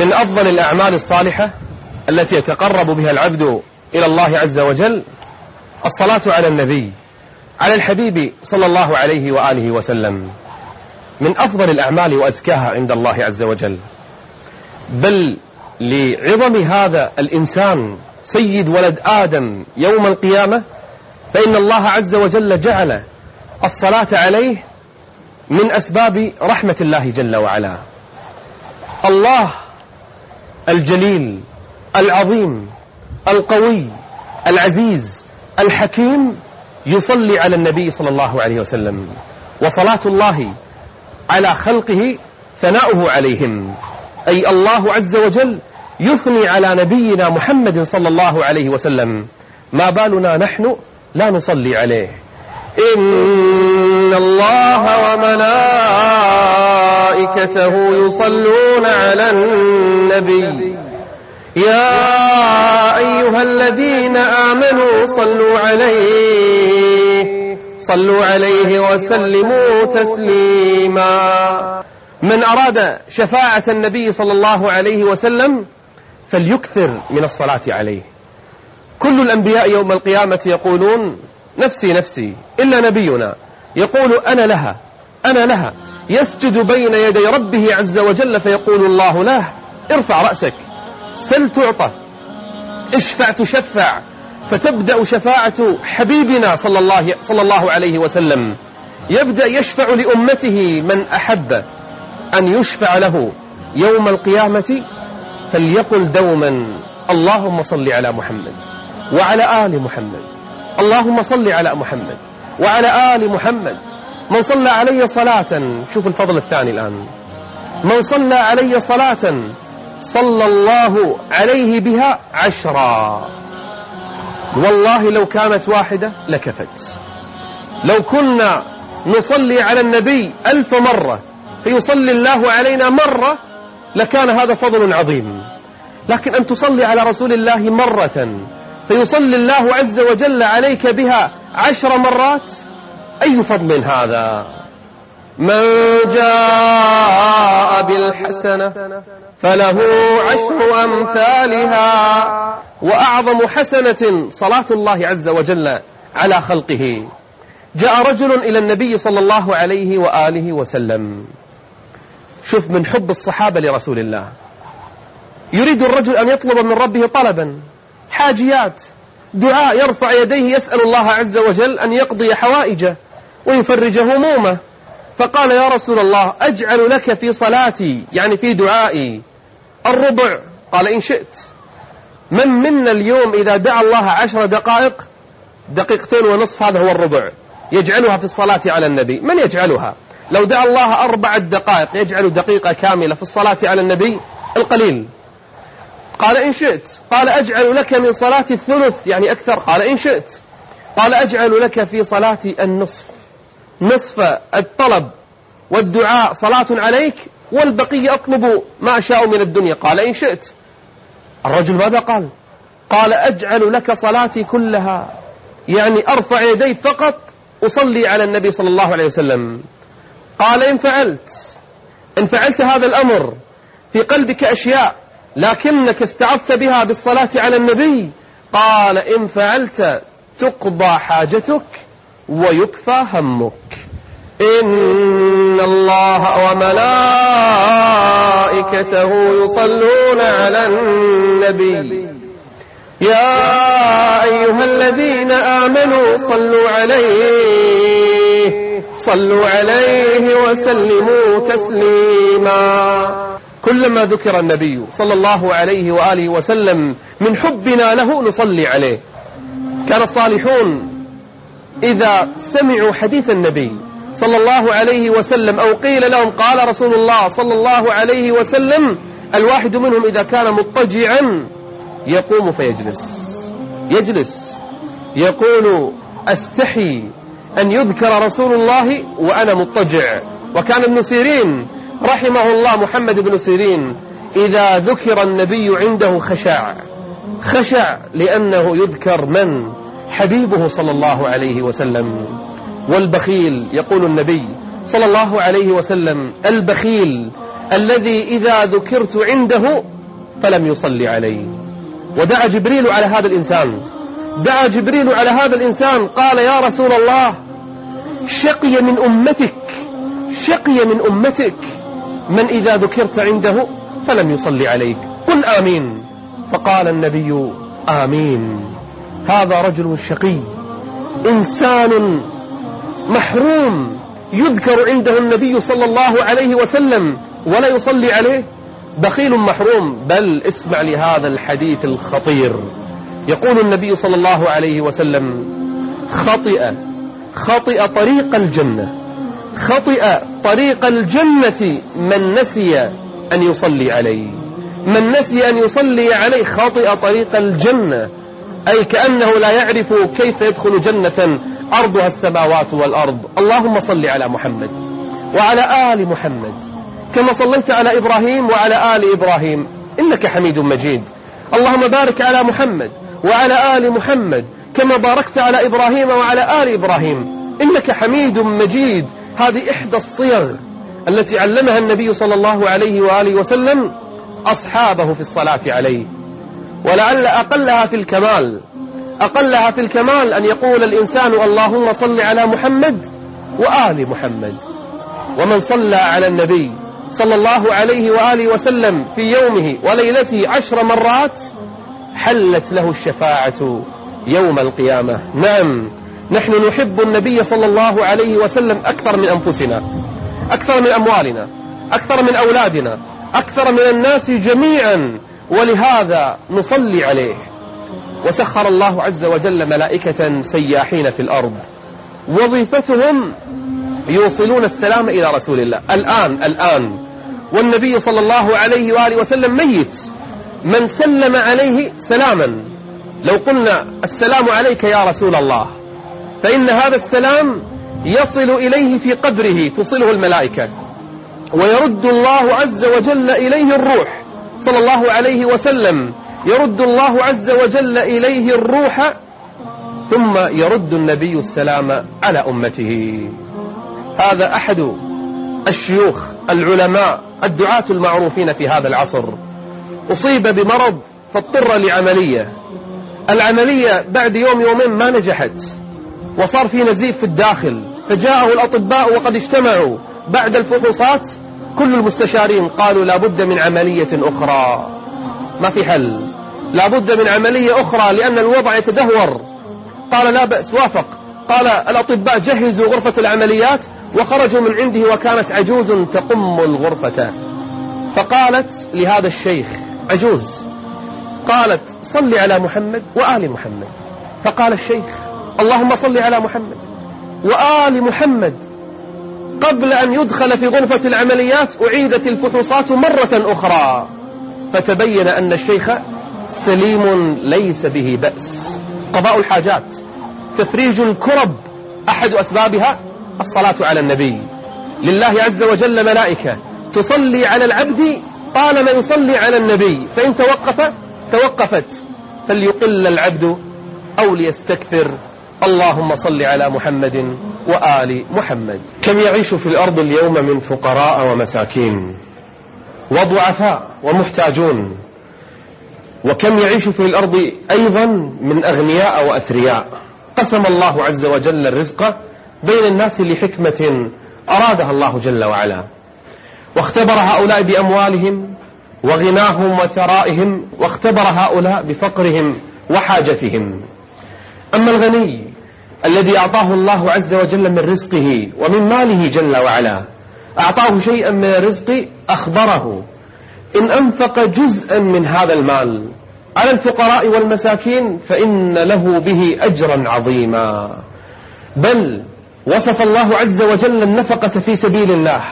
من أفضل الأعمال الصالحة التي يتقرب بها العبد إلى الله عز وجل الصلاة على النبي على الحبيب صلى الله عليه وآله وسلم. من أفضل الأعمال وأزكاها عند الله عز وجل. بل لعظم هذا الإنسان سيد ولد آدم يوم القيامة فإن الله عز وجل جعل الصلاة عليه من أسباب رحمة الله جل وعلا. الله الجليل العظيم القوي العزيز الحكيم يصلي على النبي صلى الله عليه وسلم وصلاة الله على خلقه ثناؤه عليهم. أي الله عز وجل يثني على نبينا محمد صلى الله عليه وسلم. ما بالنا نحن لا نصلي عليه. إن الله وملائكته يصلون على النبي. يا أيها الذين آمنوا صلوا عليه. صلوا عليه وسلموا تسليما. من أراد شفاعة النبي صلى الله عليه وسلم فليكثر من الصلاة عليه. كل الأنبياء يوم القيامة يقولون نفسي نفسي إلا نبينا. يقول أنا لها أنا لها. يسجد بين يدي ربه عز وجل فيقول الله له ارفع رأسك. سل تعطى اشفع تشفع. فتبدأ شفاعة حبيبنا صلى الله, صلى الله عليه وسلم. يبدأ يشفع لأمته من أحب أن يشفع له. يوم القيامة فليقل دوما. اللهم صل على محمد وعلى آل محمد. اللهم صل على محمد وعلى آل محمد. من صلى علي صلاة. شوف الفضل الثاني الآن. من صلى علي صلاة صلى الله عليه بها عشرا. والله لو كانت واحدة لكفت. لو كنا نصلي على النبي ألف مرة فيصلي الله علينا مرة لكان هذا فضل عظيم. لكن أن تصلي على رسول الله مرة فيصلي الله عز وجل عليك بها عشر مرات أي فضل هذا؟ من جاء بالحسنة فله عشر أمثالها وأعظم حسنة صلاة الله عز وجل على خلقه. جاء رجل إلى النبي صلى الله عليه وآله وسلم. شوف من حب الصحابة لرسول الله. يريد الرجل أن يطلب من ربه طلبا حاجيات دعاء يرفع يديه يسأل الله عز وجل أن يقضي حوائجه ويفرج همومه فقال يا رسول الله أجعل لك في صلاتي يعني في دعائي. الربع قال إن شئت. من منا اليوم إذا دعا الله عشر دقائق؟ دقيقتين ونصف هذا هو الربع. يجعلها في الصلاة على النبي. من يجعلها؟ لو دعا الله أربع دقائق يجعل دقيقة كاملة في الصلاة على النبي القليل. قال إن شئت. قال أجعل لك من صلاتي الثلث يعني أكثر. قال إن شئت. قال أجعل لك في صلاتي النصف. نصف الطلب والدعاء صلاة عليك والبقية أطلب ما شاء من الدنيا. قال إن شئت. الرجل ماذا قال؟ قال أجعل لك صلاتي كلها. يعني أرفع يدي فقط أصلي على النبي صلى الله عليه وسلم. قال إن فعلت. إن فعلت هذا الأمر في قلبك أشياء لكنك استعفت بها بالصلاة على النبي. قال إن فعلت تقضى حاجتك ويكفى همك إن الله وملائكته يصلون على النبي يا أيها الذين آمنوا صلوا عليه صلوا عليه وسلموا تسليما كلما ذكر النبي صلى الله عليه وآله وسلم من حبنا له نصلي عليه كان الصالحون إذا سمعوا حديث النبي صلى الله عليه وسلم أو قيل لهم قال رسول الله صلى الله عليه وسلم الواحد منهم إذا كان مضطجعا يقوم فيجلس. يجلس. يقول أستحي أن يذكر رسول الله وأنا مضطجع. وكان ابن سيرين رحمه الله محمد بن سيرين إذا ذكر النبي عنده خشع خشع لأنه يذكر من؟ حبيبه صلى الله عليه وسلم. والبخيل يقول النبي صلى الله عليه وسلم البخيل الذي إذا ذكرت عنده فلم يصلي علي ودعا جبريل على هذا الإنسان. دعا جبريل على هذا الإنسان قال يا رسول الله شقي من أمتك شقي من أمتك. من إذا ذكرت عنده فلم يصلي عليك. قل آمين. فقال النبي آمين. هذا رجل شقي. إنسان محروم يذكر عنده النبي صلى الله عليه وسلم ولا يصلي عليه. بخيل محروم بل اسمع لهذا الحديث الخطير. يقول النبي صلى الله عليه وسلم خطئ خطئ طريق الجنة خطئ طريق الجنة من نسي أن يصلي عليه. من نسي أن يصلي عليه خطئ طريق الجنة. أي كأنه لا يعرف كيف يدخل جنة أرضها السماوات والأرض. اللهم صل على محمد وعلى آل محمد. كما صليت على إبراهيم وعلى آل إبراهيم. إنك حميد مجيد. اللهم بارك على محمد وعلى آل محمد. كما باركت على إبراهيم وعلى آل إبراهيم. إنك حميد مجيد. هذه إحدى الصيغ التي علمها النبي صلى الله عليه وآله وسلم أصحابه في الصلاة عليه. ولعل أقلها في الكمال. أقلها في الكمال أن يقول الإنسان اللهم صل على محمد وآل محمد. ومن صلى على النبي صلى الله عليه وآله وسلم في يومه وليلته عشر مرات حلت له الشفاعة يوم القيامة. نعم نحن نحب النبي صلى الله عليه وسلم أكثر من أنفسنا أكثر من أموالنا أكثر من أولادنا أكثر من الناس جميعا. ولهذا نصلي عليه. وسخر الله عز وجل ملائكة سياحين في الأرض. وظيفتهم يوصلون السلام إلى رسول الله. الآن الآن. والنبي صلى الله عليه وآله وسلم ميت. من سلم عليه سلاما. لو قلنا السلام عليك يا رسول الله. فإن هذا السلام يصل إليه في قبره تصله الملائكة. ويرد الله عز وجل إليه الروح. صلى الله عليه وسلم يرد الله عز وجل إليه الروح ثم يرد النبي السلام على أمته. هذا أحد الشيوخ العلماء الدعاة المعروفين في هذا العصر. أصيب بمرض فاضطر لعملية. العملية بعد يوم يومين ما نجحت وصار في نزيف في الداخل. فجاءه الأطباء وقد اجتمعوا. بعد الفحوصات كل المستشارين قالوا لابد من عملية أخرى. ما في حل. لابد من عملية أخرى لأن الوضع يتدهور. قال لا بأس وافق. قال الأطباء جهزوا غرفة العمليات وخرجوا من عنده وكانت عجوز تقم الغرفة. فقالت لهذا الشيخ عجوز. قالت صل على محمد وآل محمد. فقال الشيخ اللهم صل على محمد وآل محمد. قبل أن يدخل في غرفة العمليات أعيدت الفحوصات مرة أخرى. فتبين أن الشيخ سليم ليس به بأس. قضاء الحاجات. تفريج الكرب أحد أسبابها الصلاة على النبي. لله عز وجل ملائكة. تصلي على العبد طالما يصلي على النبي. فإن توقف توقفت. فليقل العبد أو ليستكثر. اللهم صل على محمد وآل محمد كم يعيش في الأرض اليوم من فقراء ومساكين وضعفاء ومحتاجون وكم يعيش في الأرض أيضا من أغنياء وأثرياء قسم الله عز وجل الرزق بين الناس لحكمة أرادها الله جل وعلا واختبر هؤلاء بأموالهم وغناهم وثرائهم واختبر هؤلاء بفقرهم وحاجتهم أما الغني الذي أعطاه الله عز وجل من رزقه ومن ماله جل وعلا. أعطاه شيئا من الرزق أخبره. إن أنفق جزءا من هذا المال على الفقراء والمساكين فإن له به أجرا عظيما. بل وصف الله عز وجل النفقة في سبيل الله.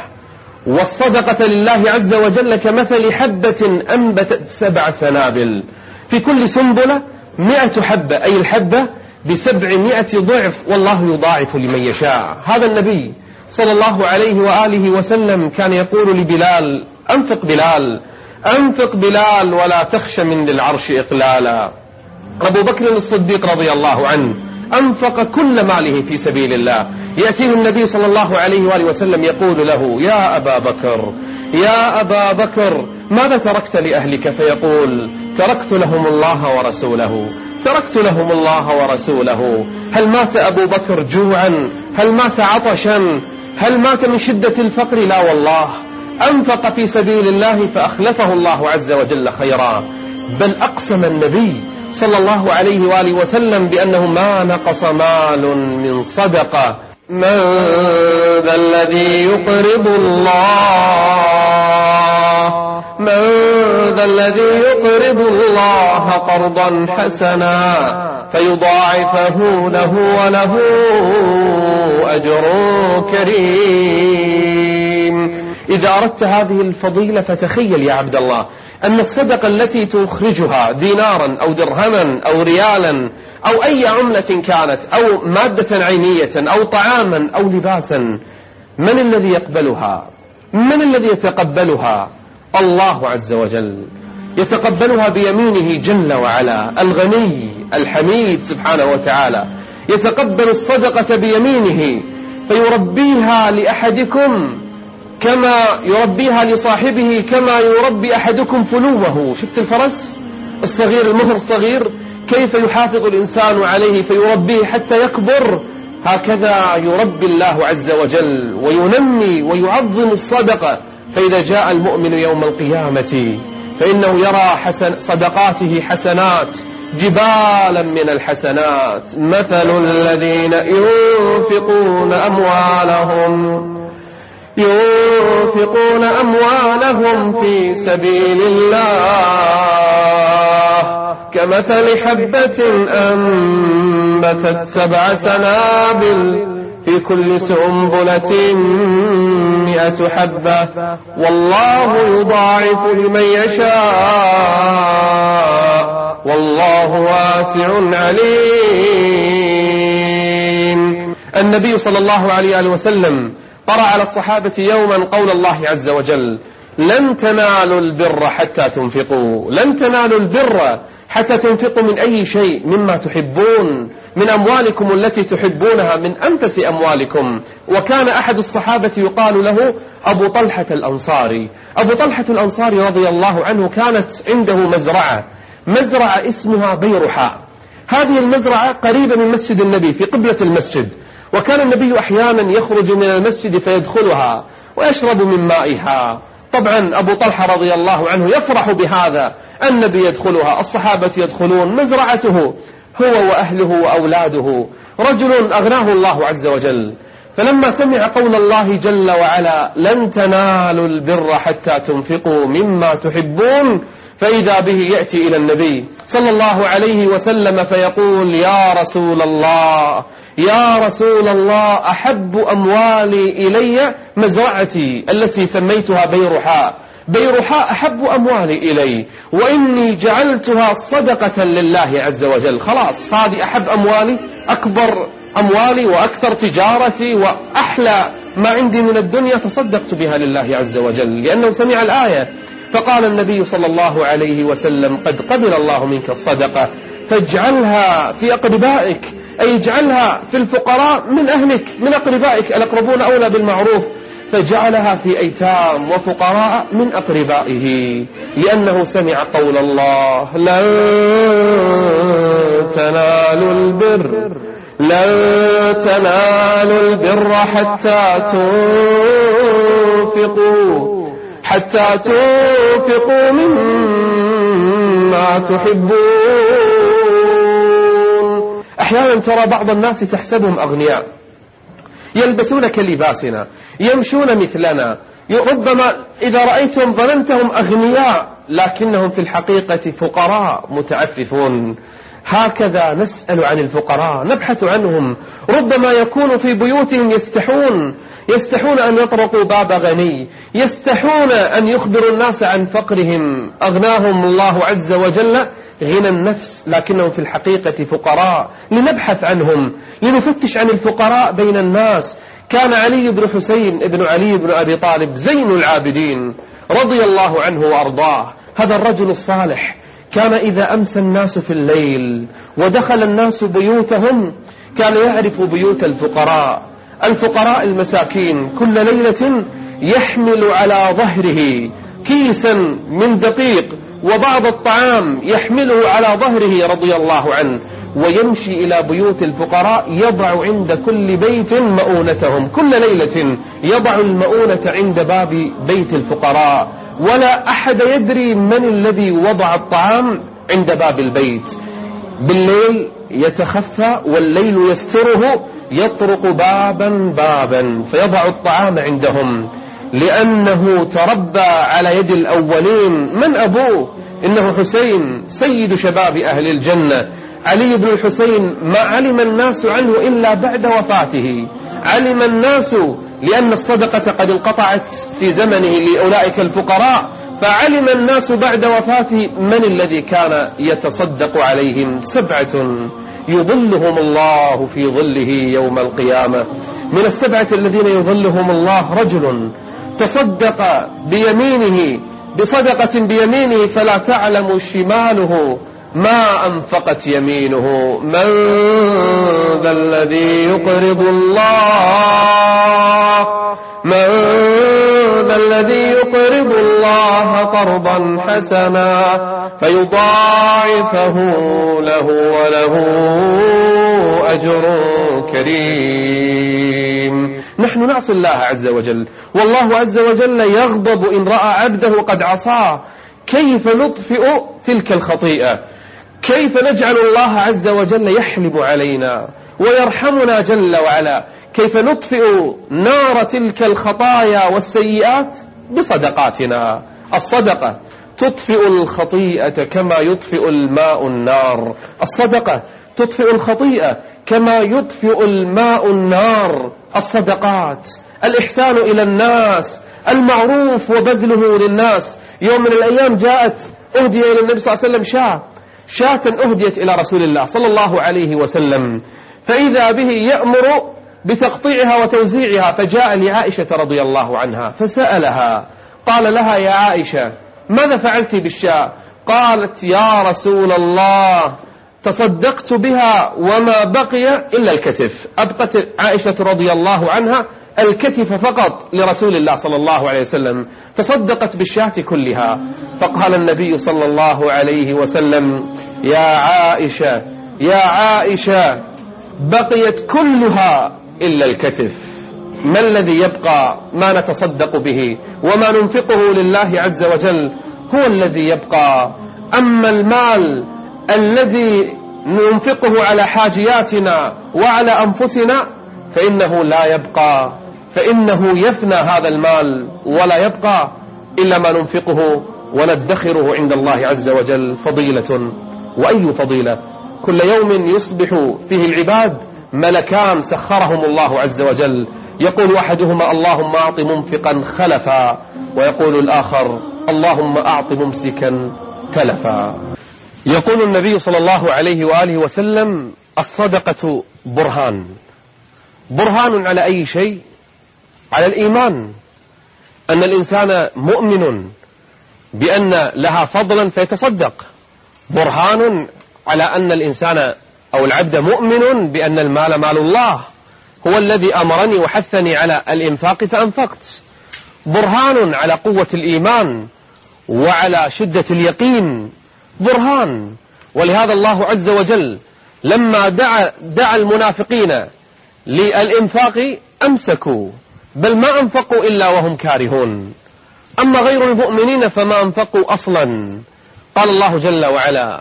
والصدقة لله عز وجل كمثل حبة أنبتت سبع سنابل. في كل سنبلة مئة حبة أي الحبة بسبعمائة ضعف والله يضاعف لمن يشاء. هذا النبي صلى الله عليه وآله وسلم كان يقول لبلال أنفق بلال أنفق بلال ولا تخش من للعرش إقلالا. أبو بكر الصديق رضي الله عنه أنفق كل ماله في سبيل الله. يأتيه النبي صلى الله عليه وآله وسلم يقول له يا أبا بكر يا أبا بكر ماذا تركت لأهلك؟ فيقول تركت لهم الله ورسوله تركت لهم الله ورسوله هل مات أبو بكر جوعا؟ هل مات عطشا؟ هل مات من شدة الفقر؟ لا والله. أنفق في سبيل الله فأخلفه الله عز وجل خيرا. بل أقسم النبي صلى الله عليه وآله وسلم بأنه ما نقص مال من صدقة. من ذا الذي يقرض الله من ذا الذي يقرض الله قرضا حسنا فيضاعفه له وله أجر كريم. إذا أردت هذه الفضيلة فتخيل يا عبد الله أن الصدقة التي تخرجها دينارا أو درهما أو ريالا أو أي عملة كانت أو مادة عينية أو طعاما أو لباسا من الذي يقبلها؟ من الذي يتقبلها؟ الله عز وجل يتقبلها بيمينه جل وعلا الغني الحميد سبحانه وتعالى. يتقبل الصدقة بيمينه فيربيها لأحدكم كما يربيها لصاحبه كما يربي أحدكم فلوه. شفت الفرس؟ الصغير المهر الصغير. كيف يحافظ الإنسان عليه فيربيه حتى يكبر؟ هكذا يربي الله عز وجل وينمي ويعظم الصدقة. فإذا جاء المؤمن يوم القيامة فإنه يرى حسن صدقاته حسنات جبالا من الحسنات. مثل الذين ينفقون أموالهم. ينفقون أموالهم في سبيل الله. كمثل حبة أنبتت سبع سنابل في كل سنبلة مئة حبة. والله يضاعف لمن يشاء. والله واسع عليم. النبي صلى الله عليه وسلم قرأ على الصحابة يوما قول الله عز وجل لن تنالوا البر حتى تنفقوا. لن تنالوا البر حتى تنفقوا من أي شيء مما تحبون من أموالكم التي تحبونها من أنفس أموالكم. وكان أحد الصحابة يقال له أبو طلحة الأنصاري. أبو طلحة الأنصاري رضي الله عنه كانت عنده مزرعة. مزرعة اسمها بيرحاء هذه المزرعة قريبة من مسجد النبي في قبلة المسجد. وكان النبي أحيانا يخرج من المسجد فيدخلها ويشرب من مائها. طبعا أبو طلحة رضي الله عنه يفرح بهذا. النبي يدخلها الصحابة يدخلون مزرعته هو وأهله وأولاده. رجل أغناه الله عز وجل. فلما سمع قول الله جل وعلا لن تنالوا البر حتى تنفقوا مما تحبون فإذا به يأتي إلى النبي صلى الله عليه وسلم فيقول يا رسول الله يا رسول الله أحب أموالي إلي مزرعتي التي سميتها بيرحاء بيرحاء أحب أموالي إلي وإني جعلتها صدقة لله عز وجل. خلاص هذه أحب أموالي أكبر أموالي وأكثر تجارتي وأحلى ما عندي من الدنيا تصدقت بها لله عز وجل. لأنه سمع الآية فقال النبي صلى الله عليه وسلم قد قبل الله منك الصدقة فاجعلها في أقربائك. أي اجعلها في الفقراء من أهلك من أقربائك الأقربون أولى بالمعروف. فجعلها في أيتام وفقراء من أقربائه لأنه سمع قول الله لن تنالوا البر لن تنالوا البر حتى تنفقوا حتى تنفقوا مما تحبون. أحيانا ترى بعض الناس تحسبهم أغنياء. يلبسون كلباسنا يمشون مثلنا ربما إذا رأيتهم ظننتهم أغنياء لكنهم في الحقيقة فقراء متعففون. هكذا نسأل عن الفقراء نبحث عنهم. ربما يكون في بيوتهم يستحون. يستحون أن يطرقوا باب غني. يستحون أن يخبروا الناس عن فقرهم. أغناهم الله عز وجل غنى النفس لكنهم في الحقيقة فقراء. لنبحث عنهم. لنفتش عن الفقراء بين الناس. كان علي بن حسين بن علي بن أبي طالب زين العابدين رضي الله عنه وأرضاه. هذا الرجل الصالح. كان إذا أمسى الناس في الليل ودخل الناس بيوتهم كان يعرف بيوت الفقراء. الفقراء المساكين كل ليلة يحمل على ظهره كيسا من دقيق وبعض الطعام يحمله على ظهره رضي الله عنه ويمشي إلى بيوت الفقراء يضع عند كل بيت مؤونتهم. كل ليلة يضع المؤونة عند باب بيت الفقراء. ولا أحد يدري من الذي وضع الطعام عند باب البيت. بالليل يتخفى والليل يستره يطرق بابا بابا فيضع الطعام عندهم. لأنه تربى على يد الأولين. من أبوه؟ إنه حسين سيد شباب أهل الجنة. علي بن الحسين ما علم الناس عنه إلا بعد وفاته. علم الناس لأن الصدقة قد انقطعت في زمنه لأولئك الفقراء. فعلم الناس بعد وفاته من الذي كان يتصدق عليهم سبعة. يظلهم الله في ظله يوم القيامة. من السبعة الذين يظلهم الله رجل تصدق بيمينه بصدقة بيمينه فلا تعلم شماله ما أنفقت يمينه. من ذا الذي يقرض الله من ذا الذي يقرب الله قرضا حسنا فيضاعفه له وله أجر كريم. نحن نعصي الله عز وجل. والله عز وجل يغضب إن رأى عبده قد عصاه. كيف نطفئ تلك الخطيئة؟ كيف نجعل الله عز وجل يحلب علينا؟ ويرحمنا جل وعلا. كيف نطفئ نار تلك الخطايا والسيئات؟ بصدقاتنا. الصدقة. تطفئ الخطيئة كما يطفئ الماء النار. الصدقة. تطفئ الخطيئة كما يطفئ الماء النار. الصدقات. الإحسان إلى الناس. المعروف وبذله للناس. يوم من الأيام جاءت أهدي إلى النبي صلى الله عليه وسلم شاة. شاة أهديت إلى رسول الله صلى الله عليه وسلم. فإذا به يأمر بتقطيعها وتوزيعها فجاء لعائشة رضي الله عنها فسألها قال لها يا عائشة ماذا فعلت بالشاء؟ قالت يا رسول الله تصدقت بها وما بقي إلا الكتف. أبقت عائشة رضي الله عنها الكتف فقط لرسول الله صلى الله عليه وسلم تصدقت بالشاة كلها. فقال النبي صلى الله عليه وسلم يا عائشة يا عائشة بقيت كلها إلا الكتف. ما الذي يبقى؟ ما نتصدق به وما ننفقه لله عز وجل. هو الذي يبقى. أما المال الذي ننفقه على حاجياتنا وعلى أنفسنا فإنه لا يبقى. فإنه يفنى هذا المال ولا يبقى إلا ما ننفقه وندخره عند الله عز وجل فضيلة. وأي فضيلة؟ كل يوم يصبح فيه العباد ملكان سخرهم الله عز وجل. يقول أحدهما اللهم أعط منفقا خلفا. ويقول الآخر اللهم أعط ممسكا تلفا. يقول النبي صلى الله عليه وآله وسلم الصدقة برهان. برهان على أي شيء؟ على الإيمان. أن الإنسان مؤمن بأن لها فضلا فيتصدق. برهان على أن الإنسان أو العبد مؤمن بأن المال مال الله. هو الذي أمرني وحثني على الإنفاق فأنفقت. برهان على قوة الإيمان وعلى شدة اليقين. برهان. ولهذا الله عز وجل لما دعا, دعا المنافقين للإنفاق أمسكوا. بل ما أنفقوا إلا وهم كارهون. أما غير المؤمنين فما أنفقوا أصلا. قال الله جل وعلا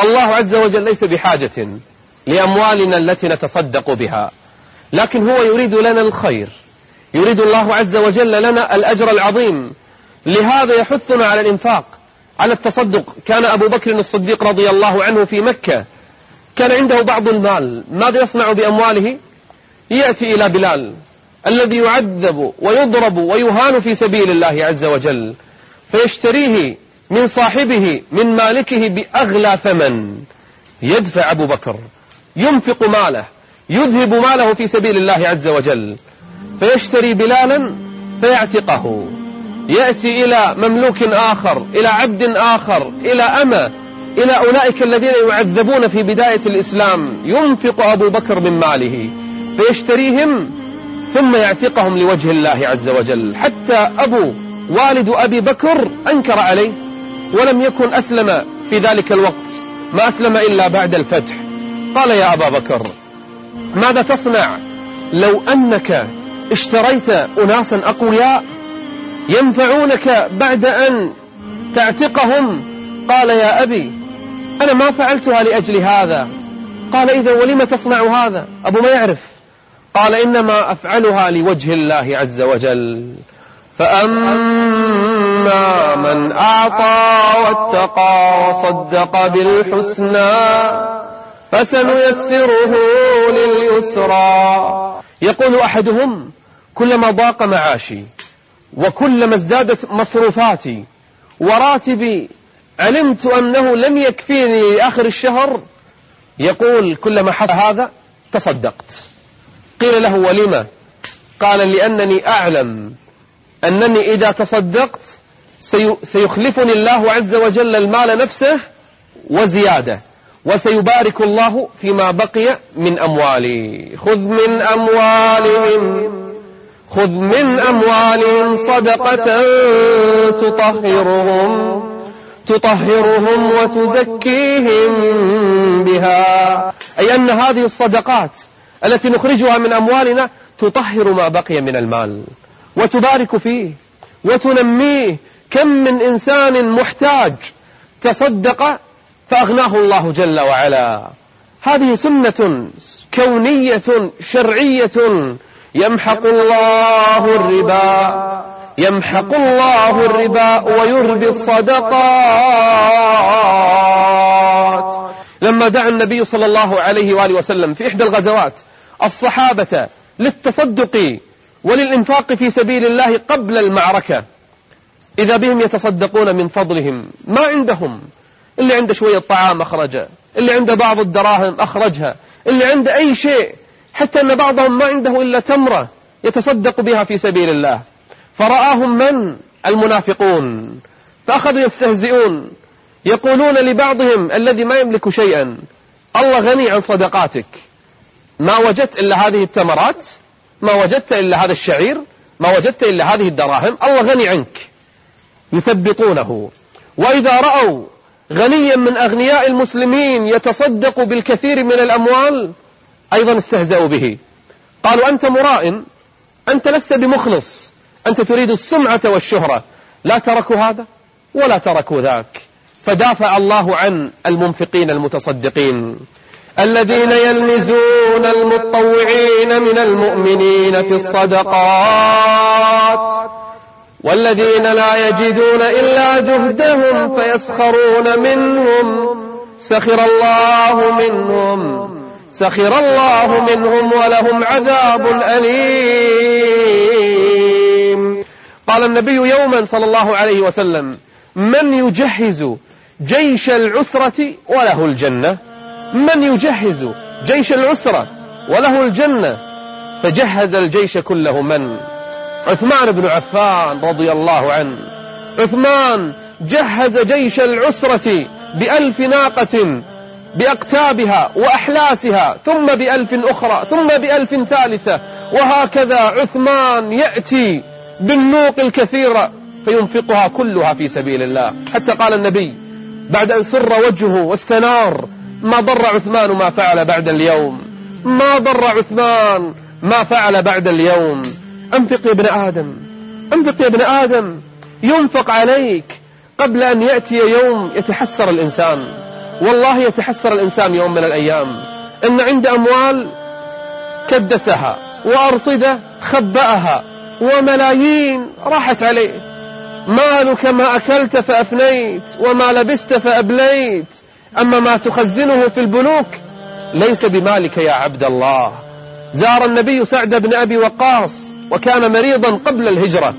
الله عز وجل ليس بحاجة لأموالنا التي نتصدق بها. لكن هو يريد لنا الخير. يريد الله عز وجل لنا الأجر العظيم. لهذا يحثنا على الإنفاق على التصدق. كان أبو بكر الصديق رضي الله عنه في مكة. كان عنده بعض المال. ماذا يصنع بأمواله؟ يأتي إلى بلال الذي يعذب ويضرب ويهان في سبيل الله عز وجل. فيشتريه من صاحبه من مالكه بأغلى ثمن. يدفع أبو بكر. ينفق ماله. يذهب ماله في سبيل الله عز وجل. فيشتري بلالا فيعتقه. يأتي إلى مملوك آخر إلى عبد آخر إلى أمى إلى أولئك الذين يعذبون في بداية الإسلام. ينفق أبو بكر من ماله. فيشتريهم ثم يعتقهم لوجه الله عز وجل. حتى أبو والد أبي بكر أنكر عليه. ولم يكن أسلم في ذلك الوقت. ما أسلم إلا بعد الفتح. قال يا أبا بكر ماذا تصنع؟ لو أنك اشتريت أناسا أقوياء ينفعونك بعد أن تعتقهم؟ قال يا أبي أنا ما فعلتها لأجل هذا. قال إذا ولم تصنع هذا؟ أبو ما يعرف. قال إنما أفعلها لوجه الله عز وجل. فأما من أعطى واتقى وصدق بالحسنى فسنيسره لليسرى يقول أحدهم كلما ضاق معاشي وكلما ازدادت مصروفاتي وراتبي علمت أنه لم يكفيني آخر الشهر. يقول كلما حصل هذا تصدقت. قيل له ولما قال لأنني أعلم. أنني إذا تصدقت سيخلفني الله عز وجل المال نفسه وزيادة. وسيبارك الله فيما بقي من أموالي. خذ من أموالهم خذ من أموالهم صدقة تطهرهم تطهرهم وتزكيهم بها. أي أن هذه الصدقات التي نخرجها من أموالنا تطهر ما بقي من المال. وتبارك فيه وتنميه. كم من إنسان محتاج تصدق فأغناه الله جل وعلا. هذه سنة كونية شرعية. يمحق الله الربا. يمحق الله الربا ويربي الصدقات. لما دعا النبي صلى الله عليه وآله وسلم في إحدى الغزوات الصحابة للتصدق وللإنفاق في سبيل الله قبل المعركة. إذا بهم يتصدقون من فضلهم. ما عندهم. اللي عنده شوية طعام أخرجه اللي عنده بعض الدراهم أخرجها. اللي عنده أي شيء. حتى أن بعضهم ما عنده إلا تمرة يتصدق بها في سبيل الله. فرآهم من? المنافقون. فأخذوا يستهزئون. يقولون لبعضهم الذي ما يملك شيئا. الله غني عن صدقاتك. ما وجدت إلا هذه التمرات. ما وجدت إلا هذا الشعير ما وجدت إلا هذه الدراهم الله غني عنك. يثبطونه. وإذا رأوا غنيا من أغنياء المسلمين يتصدق بالكثير من الأموال أيضا استهزأوا به. قالوا أنت مرائم أنت لست بمخلص أنت تريد السمعة والشهرة. لا تركوا هذا ولا تركوا ذاك. فدافع الله عن المنفقين المتصدقين. الذين يلمزون المطوعين من المؤمنين في الصدقات والذين لا يجدون إلا جهدهم فيسخرون منهم سخر الله منهم سخر الله منهم ولهم عذاب أليم. قال النبي يوما صلى الله عليه وسلم من يجهز جيش العسرة وله الجنة؟ من يجهز جيش العسرة وله الجنة؟ فجهز الجيش كله من؟ عثمان بن عفان رضي الله عنه. عثمان جهز جيش العسرة بألف ناقة بأقتابها وأحلاسها ثم بألف أخرى ثم بألف ثالثة. وهكذا عثمان يأتي بالنوق الكثيرة فينفقها كلها في سبيل الله. حتى قال النبي بعد أن سر وجهه واستنار ما ضر عثمان ما فعل بعد اليوم. ما ضر عثمان ما فعل بعد اليوم. أنفق يا ابن آدم. أنفق يا ابن آدم. ينفق عليك. قبل أن يأتي يوم يتحسر الإنسان. والله يتحسر الإنسان يوم من الأيام. إن عند أموال كدسها وأرصدة خبأها وملايين راحت عليه. مالك ما أكلت فأفنيت وما لبست فأبليت. أما ما تخزنه في البنوك ليس بمالك يا عبد الله. زار النبي سعد بن أبي وقاص وكان مريضا قبل الهجرة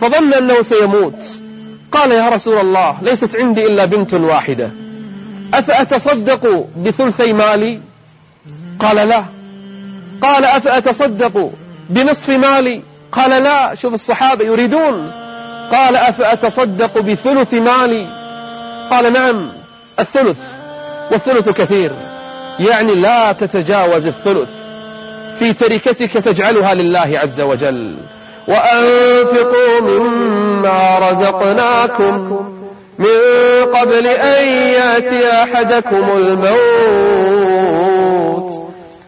فظن أنه سيموت. قال يا رسول الله ليست عندي إلا بنت واحدة. أفأتصدق بثلثي مالي؟ قال لا. قال أفأتصدق بنصف مالي؟ قال لا شوف الصحابة يريدون. قال أفأتصدق بثلث مالي؟ قال نعم. الثلث والثلث كثير. يعني لا تتجاوز الثلث. في تركتك تجعلها لله عز وجل. وأنفقوا مما رزقناكم من قبل أن يأتي أحدكم الموت.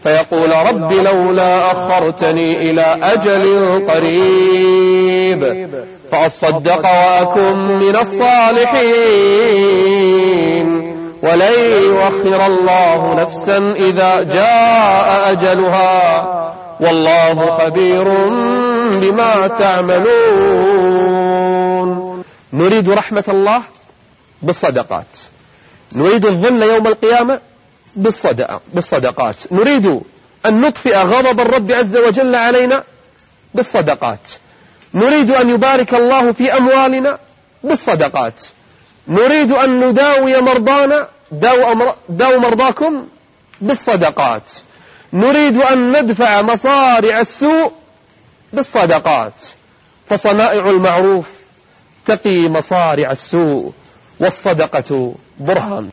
فيقول رب لولا أخرتني إلى أجل قريب. فأصدق وأكن من الصالحين. ولن يؤخر الله نفسا إذا جاء أجلها والله خبير بما تعملون نريد رحمة الله بالصدقات نريد الظل يوم القيامة بالصدقات نريد أن نطفئ غضب الرب عز وجل علينا بالصدقات نريد أن يبارك الله في أموالنا بالصدقات نريد أن نداوي مرضانا داو مرضاكم بالصدقات. نريد أن ندفع مصارع السوء بالصدقات. فصنائع المعروف تقي مصارع السوء والصدقة برهان.